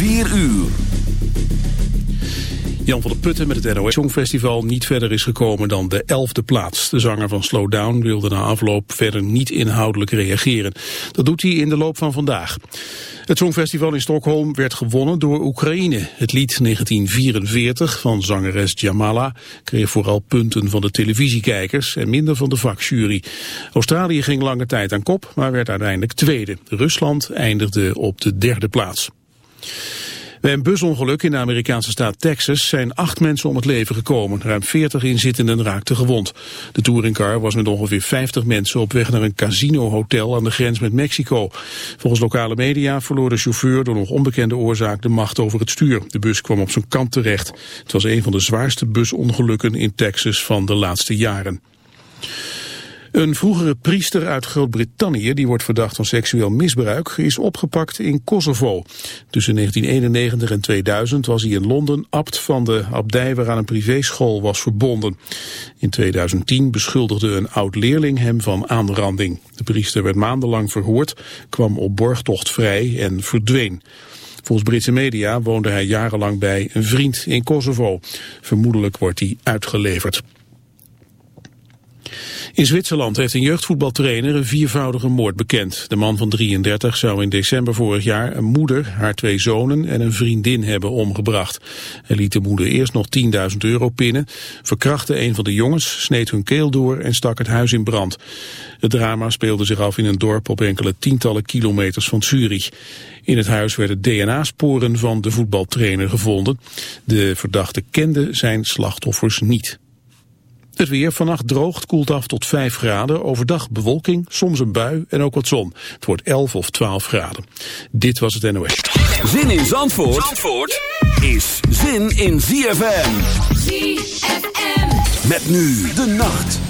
4 uur. Jan van der Putten met het NOS Songfestival niet verder is gekomen dan de elfde plaats. De zanger van Slowdown wilde na afloop verder niet inhoudelijk reageren. Dat doet hij in de loop van vandaag. Het Songfestival in Stockholm werd gewonnen door Oekraïne. Het lied 1944 van zangeres Jamala kreeg vooral punten van de televisiekijkers en minder van de vakjury. Australië ging lange tijd aan kop, maar werd uiteindelijk tweede. Rusland eindigde op de derde plaats. Bij een busongeluk in de Amerikaanse staat Texas zijn acht mensen om het leven gekomen. Ruim 40 inzittenden raakten gewond. De touringcar was met ongeveer 50 mensen op weg naar een casino-hotel aan de grens met Mexico. Volgens lokale media verloor de chauffeur door nog onbekende oorzaak de macht over het stuur. De bus kwam op zijn kant terecht. Het was een van de zwaarste busongelukken in Texas van de laatste jaren. Een vroegere priester uit Groot-Brittannië, die wordt verdacht van seksueel misbruik, is opgepakt in Kosovo. Tussen 1991 en 2000 was hij in Londen abt van de abdij waaraan een privéschool was verbonden. In 2010 beschuldigde een oud-leerling hem van aanranding. De priester werd maandenlang verhoord, kwam op borgtocht vrij en verdween. Volgens Britse media woonde hij jarenlang bij een vriend in Kosovo. Vermoedelijk wordt hij uitgeleverd. In Zwitserland heeft een jeugdvoetbaltrainer een viervoudige moord bekend. De man van 33 zou in december vorig jaar een moeder, haar twee zonen en een vriendin hebben omgebracht. Hij liet de moeder eerst nog 10.000 euro pinnen, verkrachtte een van de jongens, sneed hun keel door en stak het huis in brand. Het drama speelde zich af in een dorp op enkele tientallen kilometers van Zurich. In het huis werden DNA-sporen van de voetbaltrainer gevonden. De verdachte kende zijn slachtoffers niet. Het weer vannacht droogt, koelt af tot 5 graden. Overdag bewolking, soms een bui en ook wat zon. Het wordt 11 of 12 graden. Dit was het NOS. Zin in Zandvoort, Zandvoort is zin in ZFM. ZFM. Met nu de nacht.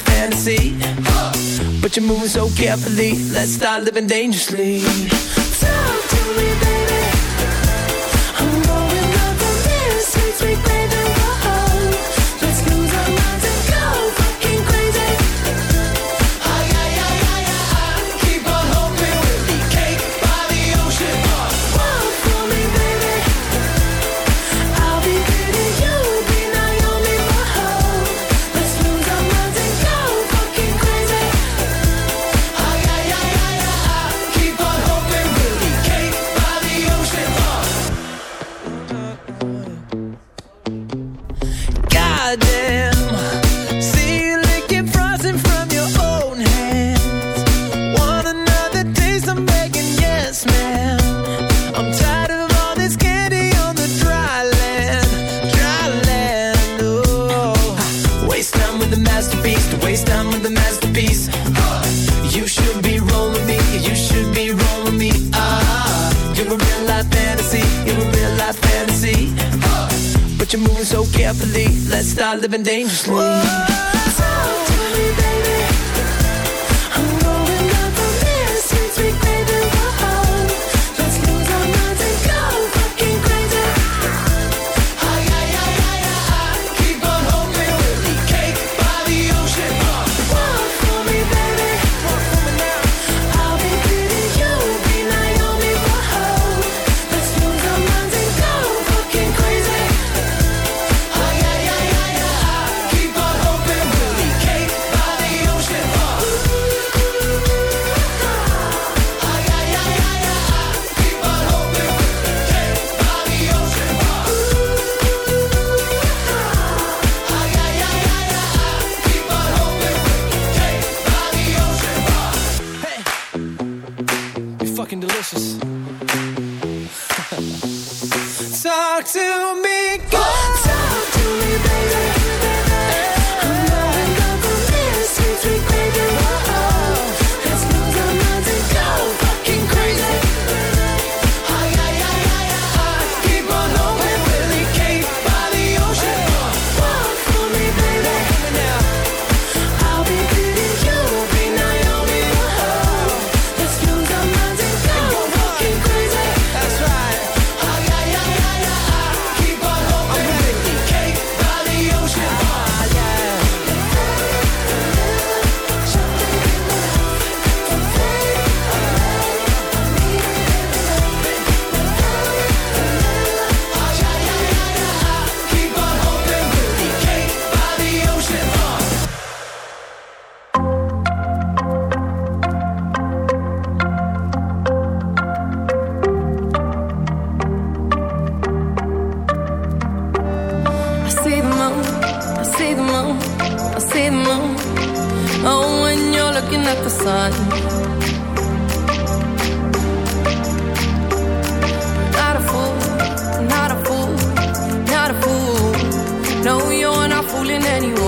Fantasy. But you're moving so carefully, let's start living dangerously. Talk to me, baby. I'm going up on this sweet, sweet living dangerously. fooling anyone.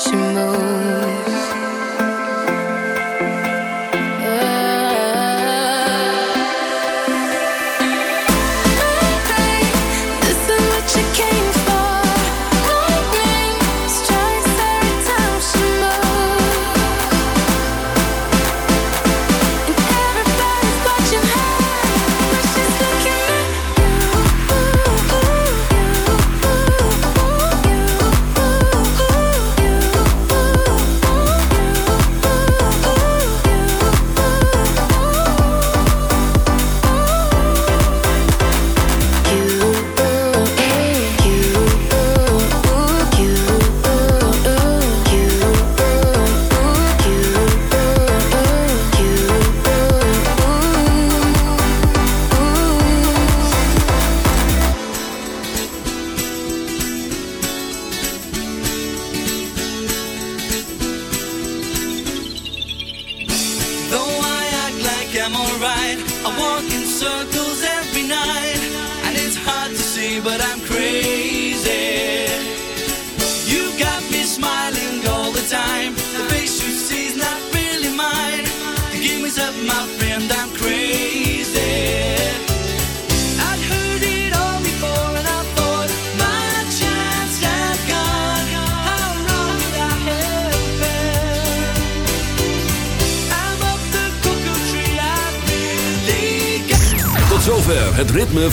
she moves.